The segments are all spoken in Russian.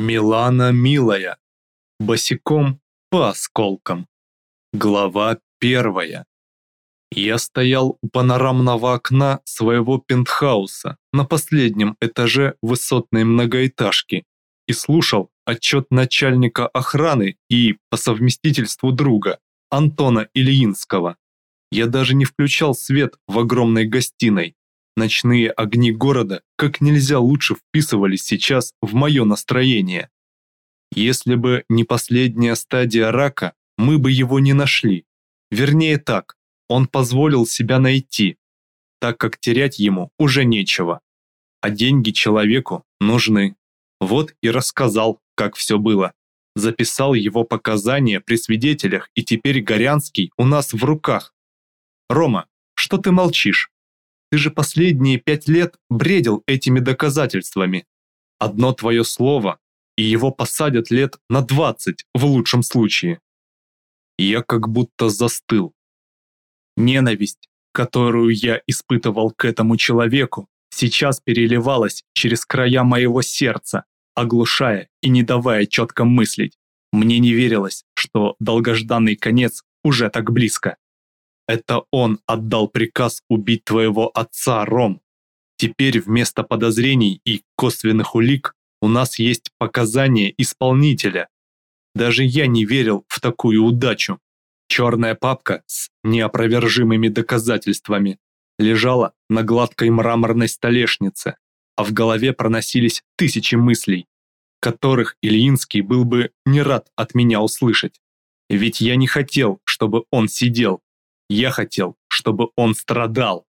Милана милая, босиком по осколкам. Глава первая. Я стоял у панорамного окна своего пентхауса на последнем этаже высотной многоэтажки и слушал отчет начальника охраны и, по совместительству друга, Антона Ильинского. Я даже не включал свет в огромной гостиной. Ночные огни города как нельзя лучше вписывались сейчас в мое настроение. Если бы не последняя стадия рака, мы бы его не нашли. Вернее так, он позволил себя найти, так как терять ему уже нечего. А деньги человеку нужны. Вот и рассказал, как все было. Записал его показания при свидетелях, и теперь Горянский у нас в руках. Рома, что ты молчишь? Ты же последние пять лет бредил этими доказательствами. Одно твое слово, и его посадят лет на двадцать в лучшем случае. Я как будто застыл. Ненависть, которую я испытывал к этому человеку, сейчас переливалась через края моего сердца, оглушая и не давая четко мыслить. Мне не верилось, что долгожданный конец уже так близко. Это он отдал приказ убить твоего отца, Ром. Теперь вместо подозрений и косвенных улик у нас есть показания исполнителя. Даже я не верил в такую удачу. Черная папка с неопровержимыми доказательствами лежала на гладкой мраморной столешнице, а в голове проносились тысячи мыслей, которых Ильинский был бы не рад от меня услышать. Ведь я не хотел, чтобы он сидел. Я хотел, чтобы он страдал.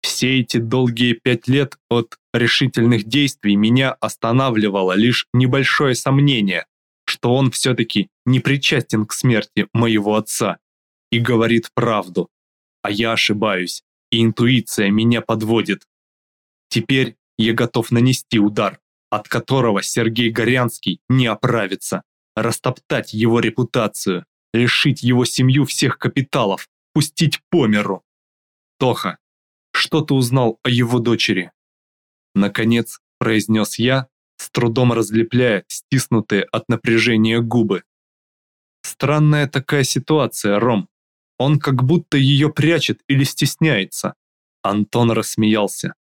Все эти долгие пять лет от решительных действий меня останавливало лишь небольшое сомнение, что он все-таки не причастен к смерти моего отца и говорит правду. А я ошибаюсь, и интуиция меня подводит. Теперь я готов нанести удар, от которого Сергей Горянский не оправится, растоптать его репутацию, лишить его семью всех капиталов, пустить по миру. Тоха, что ты узнал о его дочери? Наконец, произнес я, с трудом разлепляя стиснутые от напряжения губы. Странная такая ситуация, Ром. Он как будто ее прячет или стесняется. Антон рассмеялся.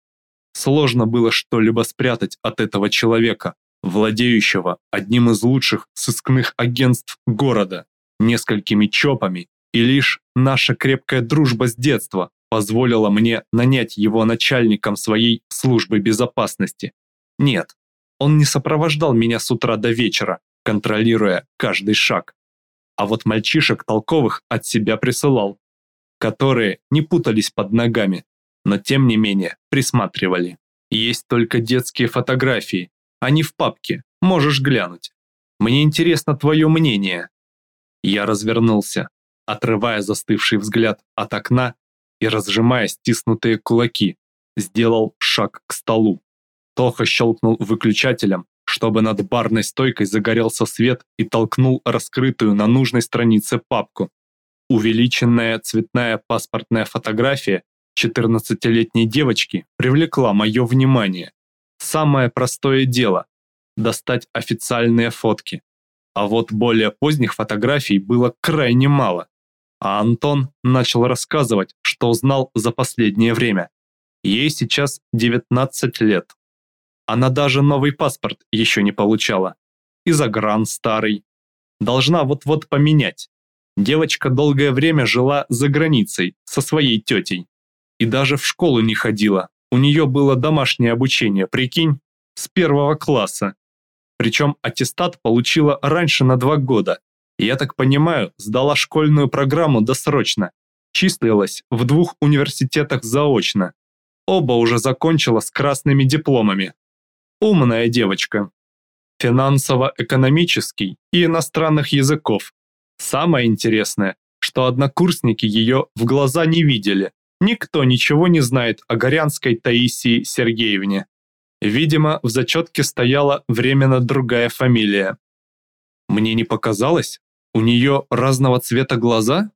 Сложно было что-либо спрятать от этого человека, владеющего одним из лучших сыскных агентств города, несколькими чопами, и лишь наша крепкая дружба с детства позволила мне нанять его начальником своей службы безопасности. Нет, он не сопровождал меня с утра до вечера, контролируя каждый шаг. А вот мальчишек толковых от себя присылал, которые не путались под ногами, но тем не менее присматривали. Есть только детские фотографии, они в папке, можешь глянуть. Мне интересно твое мнение. Я развернулся, отрывая застывший взгляд от окна и разжимая стиснутые кулаки, сделал шаг к столу. Тоха щелкнул выключателем, чтобы над барной стойкой загорелся свет и толкнул раскрытую на нужной странице папку. Увеличенная цветная паспортная фотография 14-летней девочки привлекла мое внимание. Самое простое дело – достать официальные фотки. А вот более поздних фотографий было крайне мало. А Антон начал рассказывать, что узнал за последнее время. Ей сейчас 19 лет. Она даже новый паспорт еще не получала. И загран старый. Должна вот-вот поменять. Девочка долгое время жила за границей со своей тетей. И даже в школу не ходила. У нее было домашнее обучение, прикинь, с первого класса. Причем аттестат получила раньше на два года. Я так понимаю, сдала школьную программу досрочно. Числилась в двух университетах заочно. Оба уже закончила с красными дипломами. Умная девочка. Финансово-экономический и иностранных языков. Самое интересное, что однокурсники ее в глаза не видели. Никто ничего не знает о Горянской Таисии Сергеевне. Видимо, в зачетке стояла временно другая фамилия. Мне не показалось, у нее разного цвета глаза?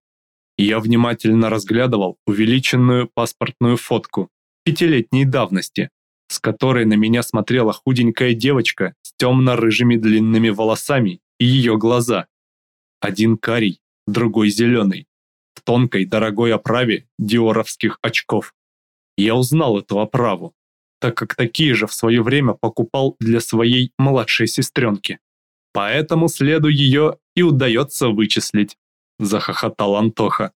Я внимательно разглядывал увеличенную паспортную фотку пятилетней давности, с которой на меня смотрела худенькая девочка с темно-рыжими длинными волосами и ее глаза. Один карий, другой зеленый, в тонкой дорогой оправе диоровских очков. Я узнал эту оправу, так как такие же в свое время покупал для своей младшей сестренки. Поэтому следу ее и удается вычислить, захохотал Антоха.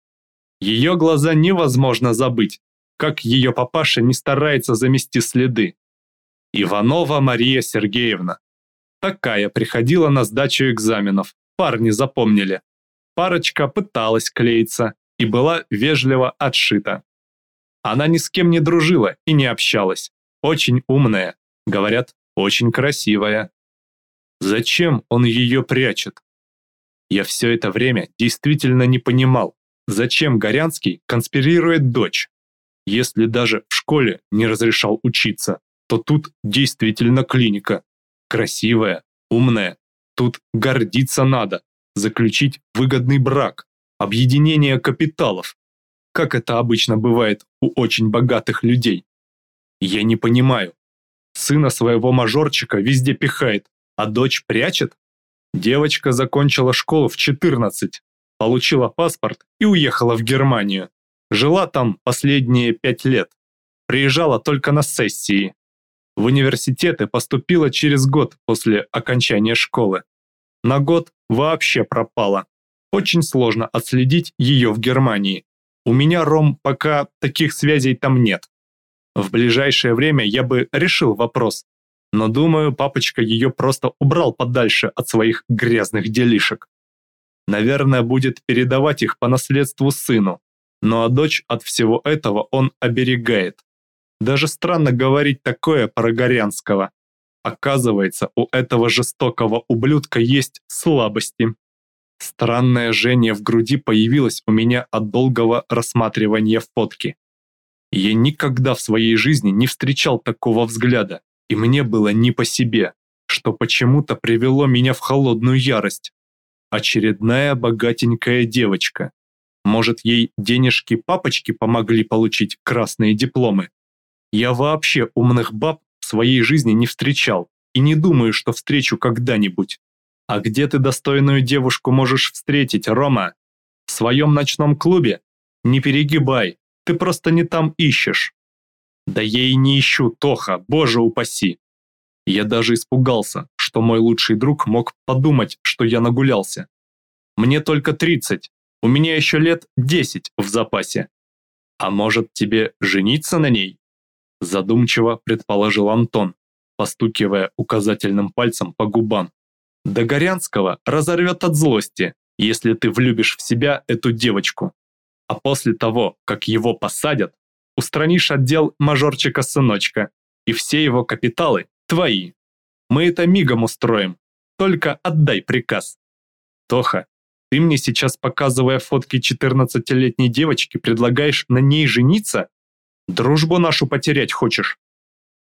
Ее глаза невозможно забыть, как ее папаша не старается замести следы. Иванова Мария Сергеевна. Такая приходила на сдачу экзаменов, парни запомнили. Парочка пыталась клеиться и была вежливо отшита. Она ни с кем не дружила и не общалась. Очень умная, говорят, очень красивая. Зачем он ее прячет? Я все это время действительно не понимал, зачем Горянский конспирирует дочь. Если даже в школе не разрешал учиться, то тут действительно клиника. Красивая, умная. Тут гордиться надо. Заключить выгодный брак. Объединение капиталов. Как это обычно бывает у очень богатых людей. Я не понимаю. Сына своего мажорчика везде пихает, а дочь прячет? Девочка закончила школу в 14, получила паспорт и уехала в Германию. Жила там последние пять лет. Приезжала только на сессии. В университеты поступила через год после окончания школы. На год вообще пропала. Очень сложно отследить ее в Германии. У меня, Ром, пока таких связей там нет. В ближайшее время я бы решил вопрос, но думаю, папочка ее просто убрал подальше от своих грязных делишек. Наверное, будет передавать их по наследству сыну, ну а дочь от всего этого он оберегает. Даже странно говорить такое про Горянского. Оказывается, у этого жестокого ублюдка есть слабости. Странное жжение в груди появилось у меня от долгого рассматривания фотки. Я никогда в своей жизни не встречал такого взгляда, и мне было не по себе, что почему-то привело меня в холодную ярость. Очередная богатенькая девочка. Может, ей денежки папочки помогли получить красные дипломы? Я вообще умных баб в своей жизни не встречал и не думаю, что встречу когда-нибудь. А где ты достойную девушку можешь встретить, Рома? В своем ночном клубе? Не перегибай, ты просто не там ищешь. Да я и не ищу, Тоха, боже упаси. Я даже испугался, что мой лучший друг мог подумать, что я нагулялся. Мне только 30, у меня еще лет 10 в запасе. А может тебе жениться на ней? Задумчиво предположил Антон, постукивая указательным пальцем по губам. Да Горянского разорвет от злости, если ты влюбишь в себя эту девочку. А после того, как его посадят, устранишь отдел мажорчика-сыночка, и все его капиталы твои. Мы это мигом устроим, только отдай приказ. Тоха, ты мне сейчас, показывая фотки 14-летней девочки, предлагаешь на ней жениться? Дружбу нашу потерять хочешь?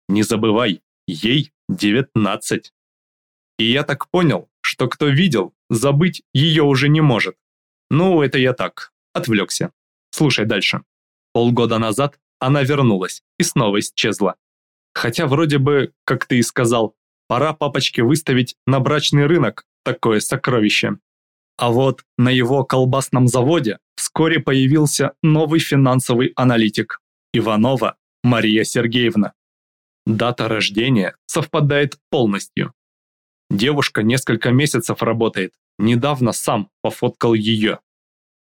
Не забывай, ей 19. И я так понял, что кто видел, забыть ее уже не может. Ну, это я так, отвлекся. Слушай дальше. Полгода назад она вернулась и снова исчезла. Хотя вроде бы, как ты и сказал, пора папочке выставить на брачный рынок такое сокровище. А вот на его колбасном заводе вскоре появился новый финансовый аналитик Иванова Мария Сергеевна. Дата рождения совпадает полностью. Девушка несколько месяцев работает, недавно сам пофоткал ее.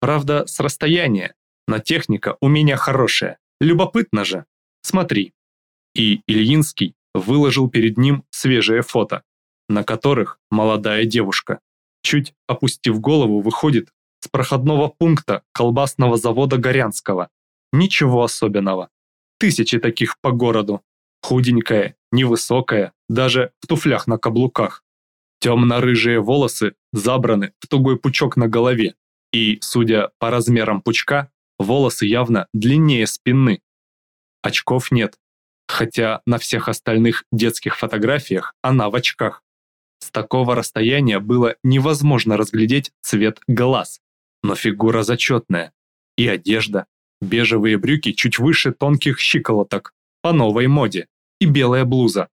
Правда, с расстояния, но техника у меня хорошая, любопытно же. Смотри. И Ильинский выложил перед ним свежее фото, на которых молодая девушка, чуть опустив голову, выходит с проходного пункта колбасного завода Горянского. Ничего особенного. Тысячи таких по городу. Худенькая, невысокая, даже в туфлях на каблуках. Темно-рыжие волосы забраны в тугой пучок на голове, и, судя по размерам пучка, волосы явно длиннее спины. Очков нет, хотя на всех остальных детских фотографиях она в очках. С такого расстояния было невозможно разглядеть цвет глаз, но фигура зачетная. И одежда. Бежевые брюки чуть выше тонких щиколоток, по новой моде. и белая блуза.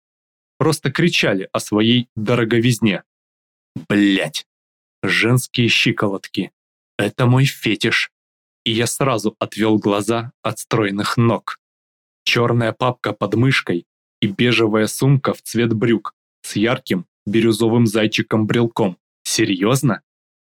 Просто кричали о своей дороговизне. Блять, женские щиколотки. Это мой фетиш. И я сразу отвел глаза от стройных ног. Черная папка под мышкой и бежевая сумка в цвет брюк с ярким бирюзовым зайчиком-брелком. Серьезно?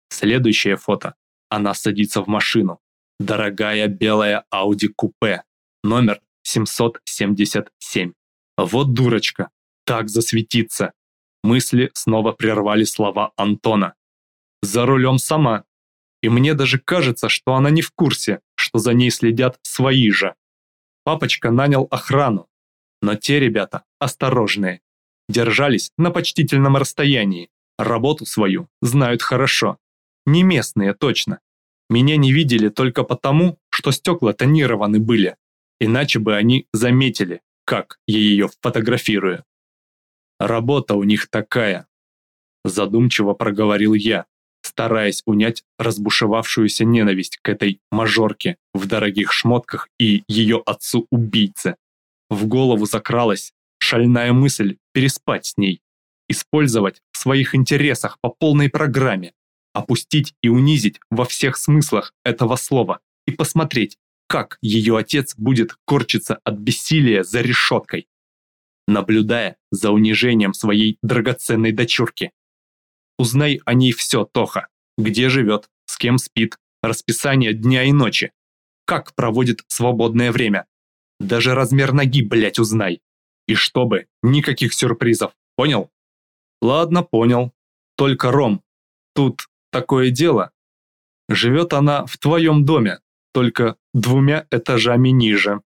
Следующее фото. Она садится в машину. Дорогая белая Audi купе. Номер 777. Вот дурочка. Так засветиться. Мысли снова прервали слова Антона. За рулем сама. И мне даже кажется, что она не в курсе, что за ней следят свои же. Папочка нанял охрану. Но те ребята осторожные. Держались на почтительном расстоянии. Работу свою знают хорошо. Не местные точно. Меня не видели только потому, что стекла тонированы были. Иначе бы они заметили, как я ее фотографирую. Работа у них такая. Задумчиво проговорил я, стараясь унять разбушевавшуюся ненависть к этой мажорке в дорогих шмотках и ее отцу-убийце. В голову закралась шальная мысль переспать с ней, использовать в своих интересах по полной программе, опустить и унизить во всех смыслах этого слова и посмотреть, как ее отец будет корчиться от бессилия за решеткой, наблюдая за унижением своей драгоценной дочурки. Узнай о ней все, Тоха, где живет, с кем спит, расписание дня и ночи, как проводит свободное время. Даже размер ноги, блять, узнай. И чтобы никаких сюрпризов, понял? Ладно, понял. Только, Ром, тут такое дело. Живет она в твоем доме, только двумя этажами ниже.